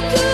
could